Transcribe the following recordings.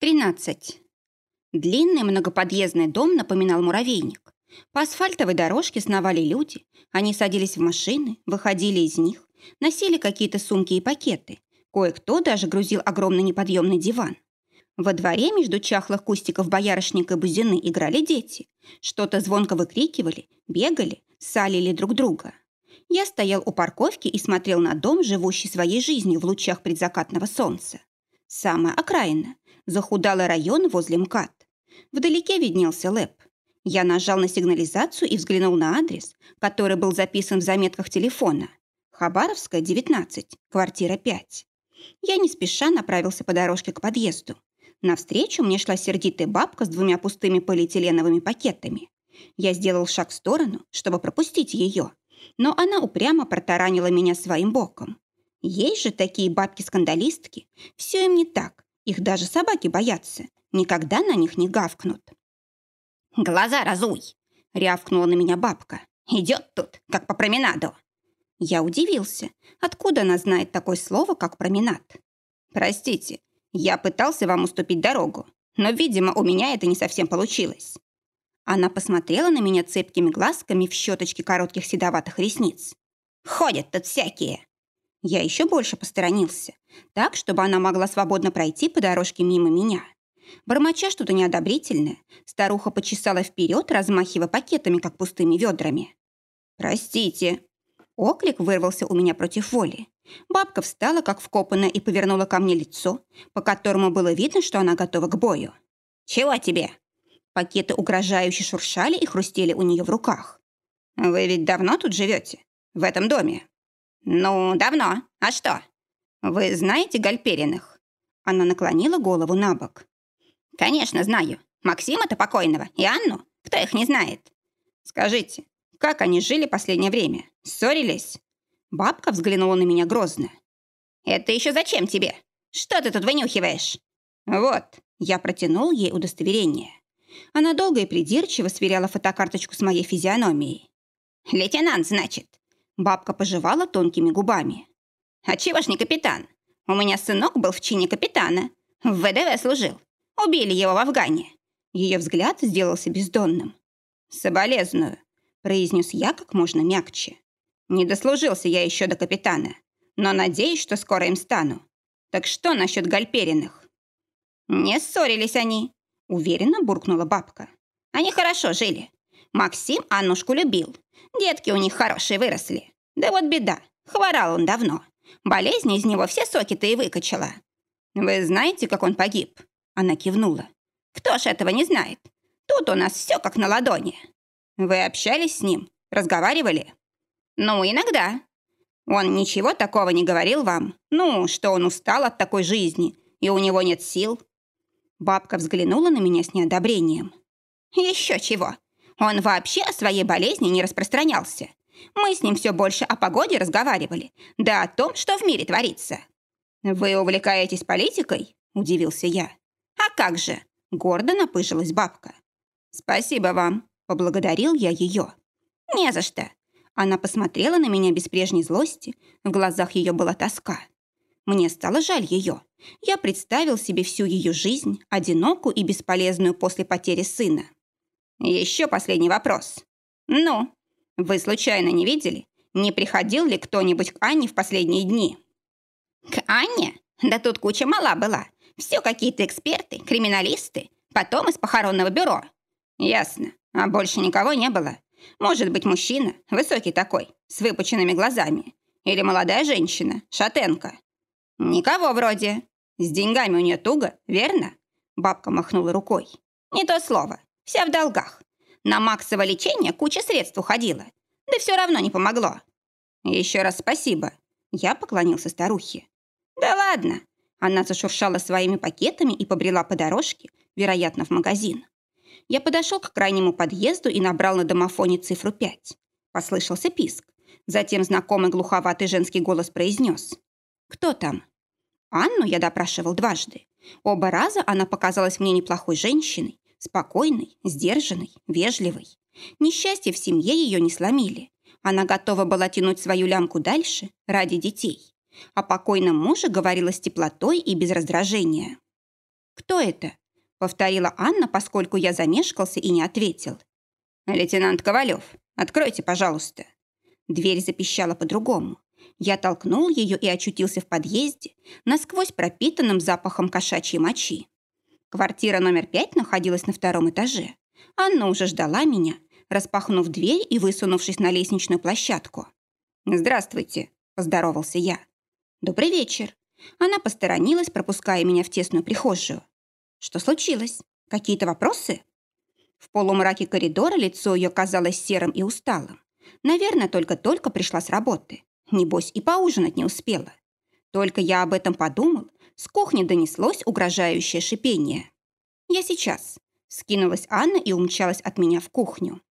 13. Длинный многоподъездный дом напоминал муравейник. По асфальтовой дорожке сновали люди. Они садились в машины, выходили из них, носили какие-то сумки и пакеты. Кое-кто даже грузил огромный неподъемный диван. Во дворе между чахлых кустиков боярышника и бузины играли дети. Что-то звонко выкрикивали, бегали, салили друг друга. Я стоял у парковки и смотрел на дом, живущий своей жизнью в лучах предзакатного солнца. Самая окраина, захудалый район возле МКАД. Вдалеке виднелся ЛЭП. Я нажал на сигнализацию и взглянул на адрес, который был записан в заметках телефона. Хабаровская, 19, квартира 5. Я не спеша направился по дорожке к подъезду. Навстречу мне шла сердитая бабка с двумя пустыми полиэтиленовыми пакетами. Я сделал шаг в сторону, чтобы пропустить ее, но она упрямо протаранила меня своим боком. Есть же такие бабки-скандалистки. Все им не так, их даже собаки боятся. Никогда на них не гавкнут. «Глаза разуй!» — рявкнула на меня бабка. «Идет тут, как по променаду!» Я удивился. Откуда она знает такое слово, как променад? «Простите, я пытался вам уступить дорогу, но, видимо, у меня это не совсем получилось». Она посмотрела на меня цепкими глазками в щеточке коротких седоватых ресниц. «Ходят тут всякие!» Я еще больше посторонился, так, чтобы она могла свободно пройти по дорожке мимо меня. Бормоча что-то неодобрительное, старуха почесала вперед, размахивая пакетами, как пустыми ведрами. «Простите». Оклик вырвался у меня против воли. Бабка встала, как вкопанная, и повернула ко мне лицо, по которому было видно, что она готова к бою. «Чего тебе?» Пакеты угрожающе шуршали и хрустели у нее в руках. «Вы ведь давно тут живете? В этом доме?» «Ну, давно. А что? Вы знаете Гальпериных?» Она наклонила голову на бок. «Конечно, знаю. Максима-то покойного и Анну. Кто их не знает?» «Скажите, как они жили последнее время? Ссорились?» Бабка взглянула на меня грозно. «Это еще зачем тебе? Что ты тут вынюхиваешь?» «Вот». Я протянул ей удостоверение. Она долго и придирчиво сверяла фотокарточку с моей физиономией. «Лейтенант, значит?» Бабка пожевала тонкими губами. «А чего ж не капитан? У меня сынок был в чине капитана. В ВДВ служил. Убили его в Афгане». Ее взгляд сделался бездонным. «Соболезную», — произнес я как можно мягче. «Не дослужился я еще до капитана, но надеюсь, что скоро им стану. Так что насчет Гальпериных?» «Не ссорились они», — уверенно буркнула бабка. «Они хорошо жили. Максим Аннушку любил. Детки у них хорошие выросли. Да вот беда, хворал он давно. Болезнь из него все соки-то и выкачала. Вы знаете, как он погиб?» Она кивнула. «Кто ж этого не знает? Тут у нас все как на ладони. Вы общались с ним? Разговаривали?» «Ну, иногда. Он ничего такого не говорил вам? Ну, что он устал от такой жизни, и у него нет сил?» Бабка взглянула на меня с неодобрением. «Еще чего. Он вообще о своей болезни не распространялся. Мы с ним все больше о погоде разговаривали, да о том, что в мире творится. «Вы увлекаетесь политикой?» – удивился я. «А как же?» – гордо напыжилась бабка. «Спасибо вам», – поблагодарил я ее. «Не за что». Она посмотрела на меня без прежней злости, в глазах ее была тоска. Мне стало жаль ее. Я представил себе всю ее жизнь, одинокую и бесполезную после потери сына. Еще последний вопрос. Ну, вы случайно не видели, не приходил ли кто-нибудь к Анне в последние дни? К Анне? Да тут куча мала была. Все какие-то эксперты, криминалисты, потом из похоронного бюро. Ясно. А больше никого не было. Может быть, мужчина, высокий такой, с выпученными глазами. Или молодая женщина, шатенка. Никого вроде. С деньгами у нее туго, верно? Бабка махнула рукой. Не то слово. Вся в долгах. На Максово лечение куча средств уходила. Да все равно не помогло. Еще раз спасибо. Я поклонился старухе. Да ладно. Она зашуршала своими пакетами и побрела по дорожке, вероятно, в магазин. Я подошел к крайнему подъезду и набрал на домофоне цифру 5. Послышался писк. Затем знакомый глуховатый женский голос произнес. «Кто там?» Анну я допрашивал дважды. Оба раза она показалась мне неплохой женщиной, Спокойной, сдержанной, вежливой. Несчастье в семье ее не сломили. Она готова была тянуть свою лямку дальше ради детей. О покойном муже говорила с теплотой и без раздражения. «Кто это?» — повторила Анна, поскольку я замешкался и не ответил. «Лейтенант Ковалев, откройте, пожалуйста». Дверь запищала по-другому. Я толкнул ее и очутился в подъезде, насквозь пропитанным запахом кошачьей мочи. Квартира номер пять находилась на втором этаже. Анна уже ждала меня, распахнув дверь и высунувшись на лестничную площадку. «Здравствуйте», – поздоровался я. «Добрый вечер». Она посторонилась, пропуская меня в тесную прихожую. «Что случилось? Какие-то вопросы?» В полумраке коридора лицо ее казалось серым и усталым. Наверное, только-только пришла с работы. Небось, и поужинать не успела. Только я об этом подумал, с кухни донеслось угрожающее шипение. «Я сейчас», — скинулась Анна и умчалась от меня в кухню.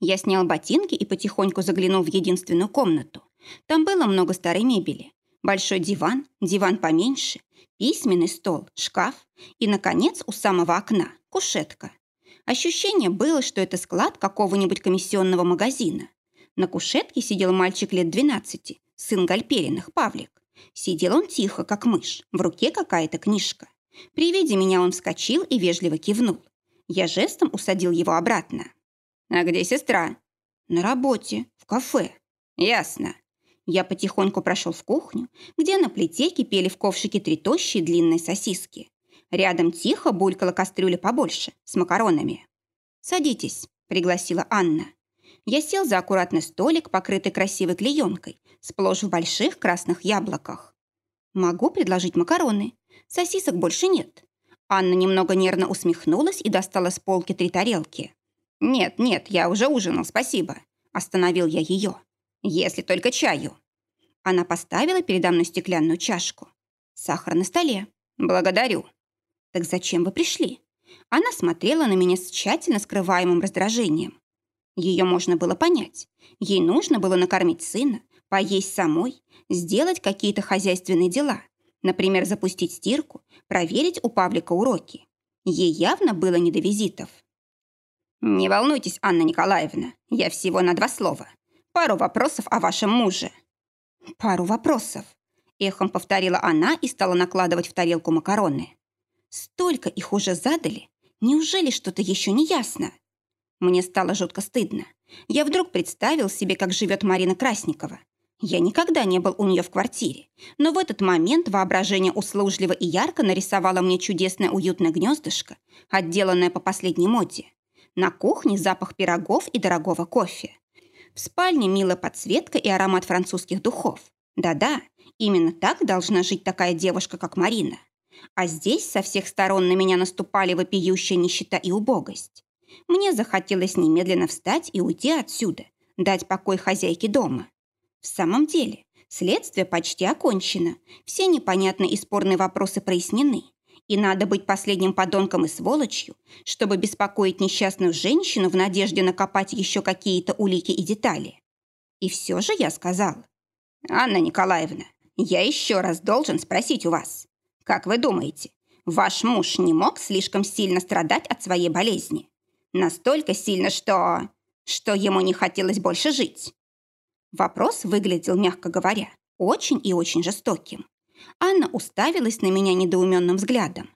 Я снял ботинки и потихоньку заглянул в единственную комнату. Там было много старой мебели. Большой диван, диван поменьше, письменный стол, шкаф и, наконец, у самого окна – кушетка. Ощущение было, что это склад какого-нибудь комиссионного магазина. На кушетке сидел мальчик лет 12, сын Гальпериных, Павлик. Сидел он тихо, как мышь, в руке какая-то книжка. При виде меня он вскочил и вежливо кивнул. Я жестом усадил его обратно. «А где сестра?» «На работе, в кафе». «Ясно». Я потихоньку прошел в кухню, где на плите кипели в ковшике три тощие длинные сосиски. Рядом тихо булькала кастрюля побольше, с макаронами. «Садитесь», — пригласила Анна. Я сел за аккуратный столик, покрытый красивой клеенкой, сплошь в больших красных яблоках. «Могу предложить макароны. Сосисок больше нет». Анна немного нервно усмехнулась и достала с полки три тарелки. «Нет, нет, я уже ужинал, спасибо», – остановил я ее. «Если только чаю». Она поставила передо мной стеклянную чашку. «Сахар на столе. Благодарю». «Так зачем вы пришли?» Она смотрела на меня с тщательно скрываемым раздражением. Ее можно было понять. Ей нужно было накормить сына, поесть самой, сделать какие-то хозяйственные дела. Например, запустить стирку, проверить у Павлика уроки. Ей явно было не до визитов. «Не волнуйтесь, Анна Николаевна, я всего на два слова. Пару вопросов о вашем муже». «Пару вопросов», — эхом повторила она и стала накладывать в тарелку макароны. «Столько их уже задали. Неужели что-то еще не ясно?» Мне стало жутко стыдно. Я вдруг представил себе, как живет Марина Красникова. Я никогда не был у нее в квартире, но в этот момент воображение услужливо и ярко нарисовало мне чудесное уютное гнездышко, отделанное по последней моде. На кухне запах пирогов и дорогого кофе. В спальне милая подсветка и аромат французских духов. Да-да, именно так должна жить такая девушка, как Марина. А здесь со всех сторон на меня наступали вопиющая нищета и убогость. Мне захотелось немедленно встать и уйти отсюда, дать покой хозяйке дома. В самом деле, следствие почти окончено, все непонятные и спорные вопросы прояснены. И надо быть последним подонком и сволочью, чтобы беспокоить несчастную женщину в надежде накопать еще какие-то улики и детали. И все же я сказал. «Анна Николаевна, я еще раз должен спросить у вас. Как вы думаете, ваш муж не мог слишком сильно страдать от своей болезни? Настолько сильно, что... что ему не хотелось больше жить?» Вопрос выглядел, мягко говоря, очень и очень жестоким. Анна уставилась на меня недоуменным взглядом.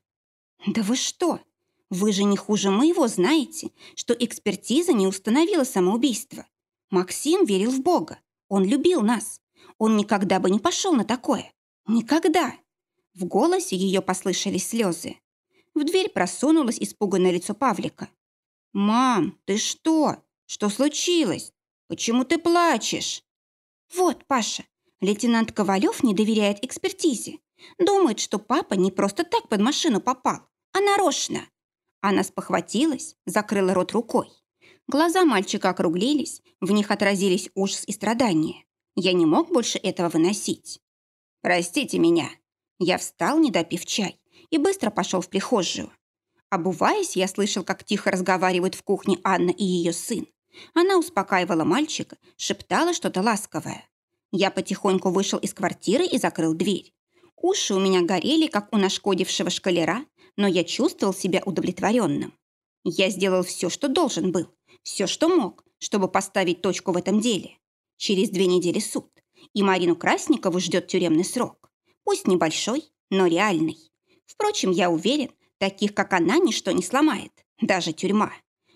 «Да вы что? Вы же не хуже моего знаете, что экспертиза не установила самоубийство. Максим верил в Бога. Он любил нас. Он никогда бы не пошел на такое. Никогда!» В голосе ее послышались слезы. В дверь просунулось испуганное лицо Павлика. «Мам, ты что? Что случилось? Почему ты плачешь?» «Вот, Паша, Лейтенант Ковалев не доверяет экспертизе. Думает, что папа не просто так под машину попал, а нарочно. Она спохватилась, закрыла рот рукой. Глаза мальчика округлились, в них отразились ужас и страдания. Я не мог больше этого выносить. «Простите меня». Я встал, не допив чай, и быстро пошел в прихожую. Обуваясь, я слышал, как тихо разговаривают в кухне Анна и ее сын. Она успокаивала мальчика, шептала что-то ласковое. Я потихоньку вышел из квартиры и закрыл дверь. Уши у меня горели, как у нашкодившего шкалера, но я чувствовал себя удовлетворенным. Я сделал все, что должен был, все, что мог, чтобы поставить точку в этом деле. Через две недели суд, и Марину Красникову ждет тюремный срок. Пусть небольшой, но реальный. Впрочем, я уверен, таких, как она, ничто не сломает, даже тюрьма.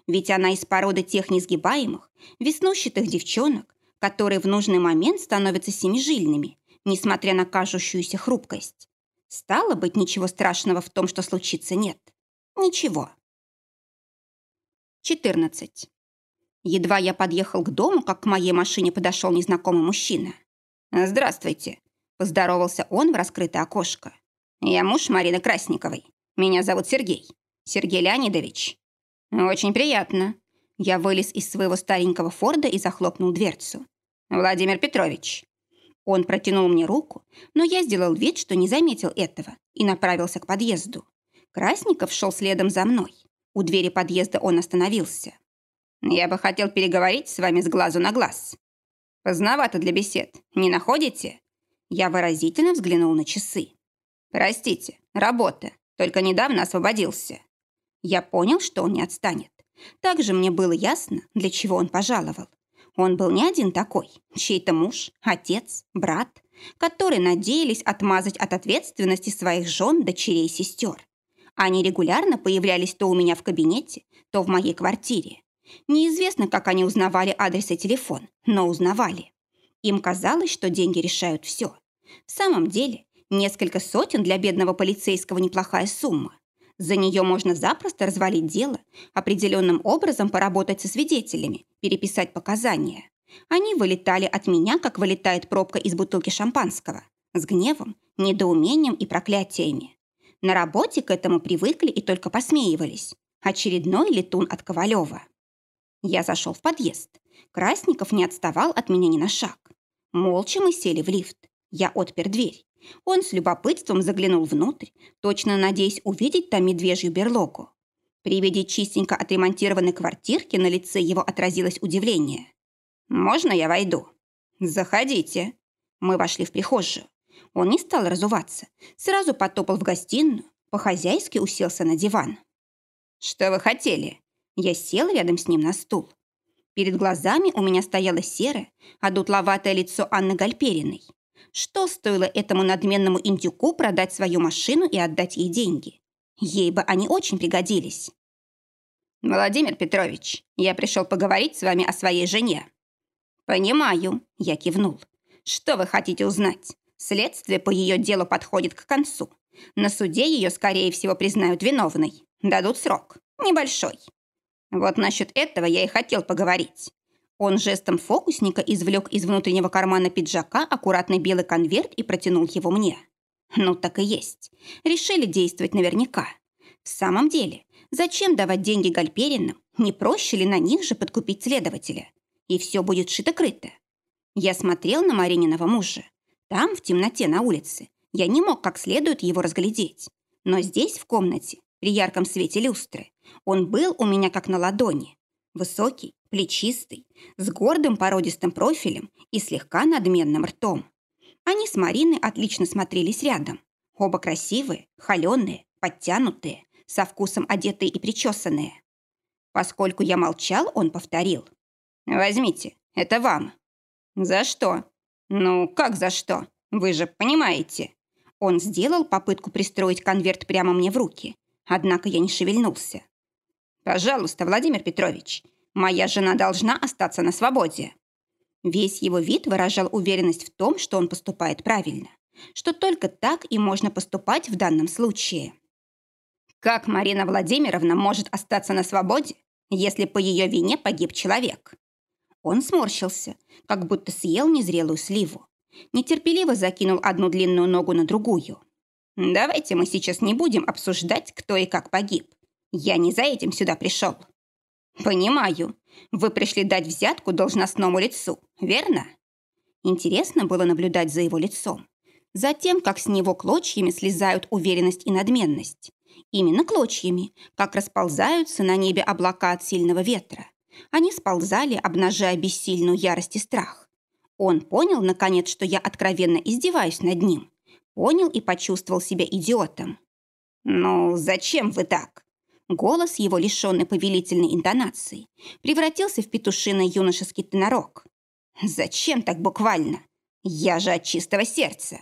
Ведь она из породы тех несгибаемых, веснущатых девчонок, которые в нужный момент становятся семижильными, несмотря на кажущуюся хрупкость. Стало быть, ничего страшного в том, что случится, нет. Ничего. 14. Едва я подъехал к дому, как к моей машине подошел незнакомый мужчина. «Здравствуйте», – поздоровался он в раскрытое окошко. «Я муж Марины Красниковой. Меня зовут Сергей. Сергей Леонидович». «Очень приятно». Я вылез из своего старенького Форда и захлопнул дверцу. «Владимир Петрович». Он протянул мне руку, но я сделал вид, что не заметил этого, и направился к подъезду. Красников шел следом за мной. У двери подъезда он остановился. «Я бы хотел переговорить с вами с глазу на глаз». «Поздновато для бесед, не находите?» Я выразительно взглянул на часы. «Простите, работа, только недавно освободился». Я понял, что он не отстанет. Также мне было ясно, для чего он пожаловал. Он был не один такой, чей-то муж, отец, брат, которые надеялись отмазать от ответственности своих жен, дочерей и сестер. Они регулярно появлялись то у меня в кабинете, то в моей квартире. Неизвестно, как они узнавали адрес и телефон, но узнавали. Им казалось, что деньги решают все. В самом деле, несколько сотен для бедного полицейского неплохая сумма. За нее можно запросто развалить дело, определенным образом поработать со свидетелями, переписать показания. Они вылетали от меня, как вылетает пробка из бутылки шампанского, с гневом, недоумением и проклятиями. На работе к этому привыкли и только посмеивались. Очередной летун от Ковалева. Я зашел в подъезд. Красников не отставал от меня ни на шаг. Молча мы сели в лифт. Я отпер дверь. Он с любопытством заглянул внутрь, точно надеясь увидеть там медвежью берлогу. При виде чистенько отремонтированной квартирки на лице его отразилось удивление. «Можно я войду?» «Заходите». Мы вошли в прихожую. Он не стал разуваться, сразу потопал в гостиную, по-хозяйски уселся на диван. «Что вы хотели?» Я сел рядом с ним на стул. Перед глазами у меня стояло серое, одутловатое лицо Анны Гальпериной. Что стоило этому надменному индюку продать свою машину и отдать ей деньги? Ей бы они очень пригодились. «Владимир Петрович, я пришел поговорить с вами о своей жене». «Понимаю», — я кивнул. «Что вы хотите узнать? Следствие по ее делу подходит к концу. На суде ее, скорее всего, признают виновной. Дадут срок. Небольшой. Вот насчет этого я и хотел поговорить. Он жестом фокусника извлек из внутреннего кармана пиджака аккуратный белый конверт и протянул его мне. Ну, так и есть. Решили действовать наверняка. В самом деле, зачем давать деньги Гальперинам? Не проще ли на них же подкупить следователя? И все будет шито-крыто. Я смотрел на Марининого мужа. Там, в темноте на улице, я не мог как следует его разглядеть. Но здесь, в комнате, при ярком свете люстры, он был у меня как на ладони. Высокий, плечистый, с гордым породистым профилем и слегка надменным ртом. Они с Мариной отлично смотрелись рядом. Оба красивые, холеные, подтянутые, со вкусом одетые и причесанные. Поскольку я молчал, он повторил. «Возьмите, это вам». «За что?» «Ну, как за что? Вы же понимаете». Он сделал попытку пристроить конверт прямо мне в руки, однако я не шевельнулся. «Пожалуйста, Владимир Петрович, Моя жена должна остаться на свободе». Весь его вид выражал уверенность в том, что он поступает правильно, что только так и можно поступать в данном случае. Как Марина Владимировна может остаться на свободе, если по ее вине погиб человек? Он сморщился, как будто съел незрелую сливу. Нетерпеливо закинул одну длинную ногу на другую. «Давайте мы сейчас не будем обсуждать, кто и как погиб. Я не за этим сюда пришел». «Понимаю. Вы пришли дать взятку должностному лицу, верно?» Интересно было наблюдать за его лицом. За тем, как с него клочьями слезают уверенность и надменность. Именно клочьями, как расползаются на небе облака от сильного ветра. Они сползали, обнажая бессильную ярость и страх. Он понял, наконец, что я откровенно издеваюсь над ним. Понял и почувствовал себя идиотом. «Ну, зачем вы так?» Голос его, лишенный повелительной интонации, превратился в петушиный юношеский тенорок. «Зачем так буквально? Я же от чистого сердца!»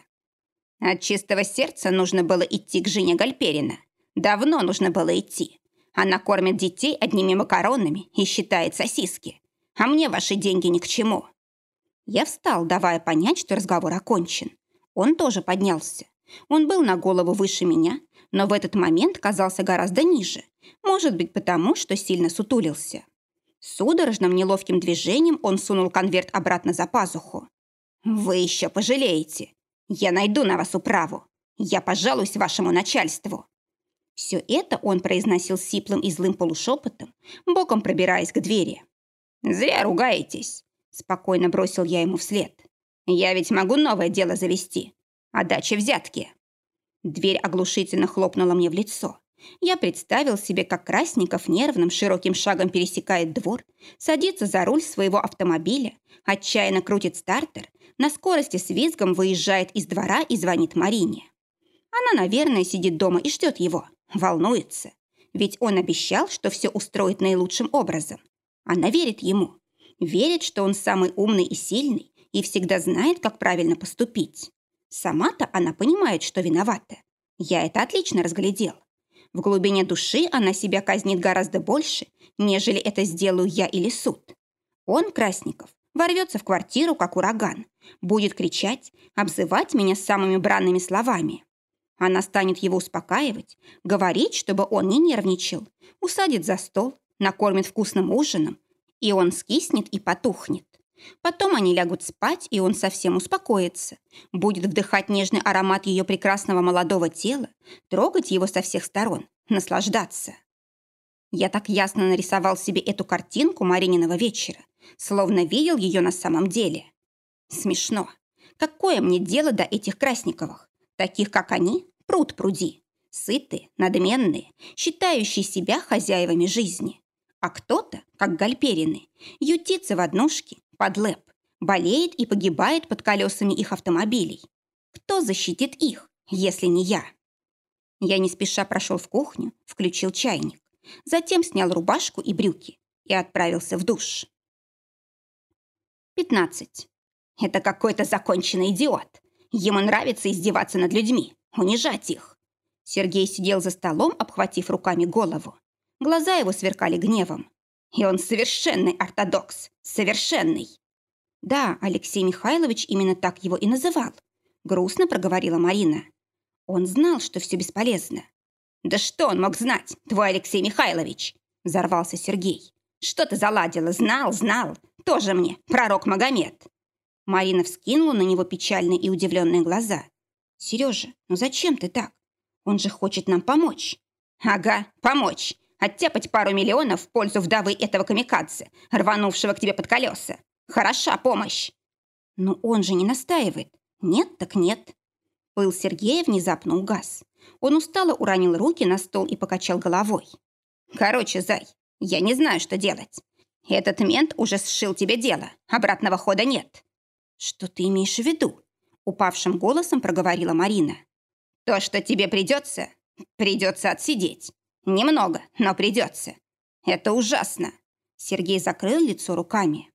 От чистого сердца нужно было идти к жене Гальперина. Давно нужно было идти. Она кормит детей одними макаронами и считает сосиски. А мне ваши деньги ни к чему. Я встал, давая понять, что разговор окончен. Он тоже поднялся. Он был на голову выше меня, но в этот момент казался гораздо ниже. Может быть, потому, что сильно сутулился. Судорожным неловким движением он сунул конверт обратно за пазуху. «Вы еще пожалеете. Я найду на вас управу. Я пожалуюсь вашему начальству». Все это он произносил сиплым и злым полушепотом, боком пробираясь к двери. «Зря ругаетесь», – спокойно бросил я ему вслед. «Я ведь могу новое дело завести. О даче взятки». Дверь оглушительно хлопнула мне в лицо. Я представил себе, как Красников нервным широким шагом пересекает двор, садится за руль своего автомобиля, отчаянно крутит стартер, на скорости с визгом выезжает из двора и звонит Марине. Она, наверное, сидит дома и ждет его, волнуется. Ведь он обещал, что все устроит наилучшим образом. Она верит ему. Верит, что он самый умный и сильный и всегда знает, как правильно поступить. Сама-то она понимает, что виновата. Я это отлично разглядел. В глубине души она себя казнит гораздо больше, нежели это сделаю я или суд. Он, Красников, ворвется в квартиру, как ураган, будет кричать, обзывать меня самыми бранными словами. Она станет его успокаивать, говорить, чтобы он не нервничал, усадит за стол, накормит вкусным ужином, и он скиснет и потухнет. Потом они лягут спать, и он совсем успокоится, будет вдыхать нежный аромат ее прекрасного молодого тела, трогать его со всех сторон, наслаждаться. Я так ясно нарисовал себе эту картинку Марининого вечера, словно видел ее на самом деле. Смешно. Какое мне дело до этих Красниковых? Таких, как они, пруд пруди. Сытые, надменные, считающие себя хозяевами жизни. А кто-то, как Гальперины, ютится в однушке, под лэп, болеет и погибает под колесами их автомобилей. Кто защитит их, если не я? Я не спеша прошел в кухню, включил чайник, затем снял рубашку и брюки и отправился в душ. 15. Это какой-то законченный идиот. Ему нравится издеваться над людьми, унижать их. Сергей сидел за столом, обхватив руками голову. Глаза его сверкали гневом. И он совершенный ортодокс. Совершенный. Да, Алексей Михайлович именно так его и называл. Грустно проговорила Марина. Он знал, что все бесполезно. «Да что он мог знать, твой Алексей Михайлович?» Взорвался Сергей. «Что ты заладила? Знал, знал. Тоже мне, пророк Магомед». Марина вскинула на него печальные и удивленные глаза. «Сережа, ну зачем ты так? Он же хочет нам помочь». «Ага, помочь оттяпать пару миллионов в пользу вдовы этого камикадзе, рванувшего к тебе под колеса. Хороша помощь. Но он же не настаивает. Нет так нет. Пыл Сергея внезапно угас. Он устало уронил руки на стол и покачал головой. Короче, Зай, я не знаю, что делать. Этот мент уже сшил тебе дело. Обратного хода нет. Что ты имеешь в виду? Упавшим голосом проговорила Марина. То, что тебе придется, придется отсидеть. Немного, но придется. Это ужасно. Сергей закрыл лицо руками.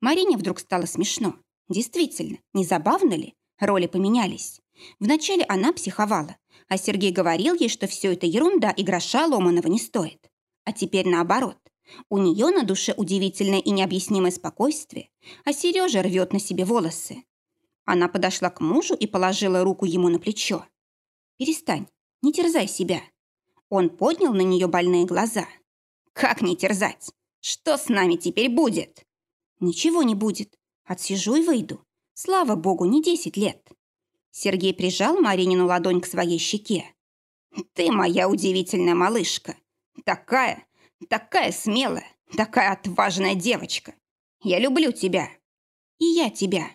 Марине вдруг стало смешно. Действительно, не забавно ли? Роли поменялись. Вначале она психовала, а Сергей говорил ей, что все это ерунда и гроша ломаного не стоит. А теперь наоборот. У нее на душе удивительное и необъяснимое спокойствие, а Сережа рвет на себе волосы. Она подошла к мужу и положила руку ему на плечо. «Перестань, не терзай себя», он поднял на нее больные глаза. «Как не терзать? Что с нами теперь будет?» «Ничего не будет. Отсижу и выйду. Слава богу, не десять лет». Сергей прижал Маринину ладонь к своей щеке. «Ты моя удивительная малышка. Такая, такая смелая, такая отважная девочка. Я люблю тебя. И я тебя».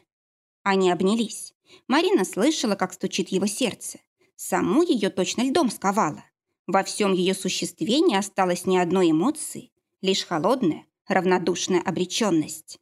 Они обнялись. Марина слышала, как стучит его сердце. Саму ее точно льдом сковала. Во всем ее существе не осталось ни одной эмоции, лишь холодная, равнодушная обреченность.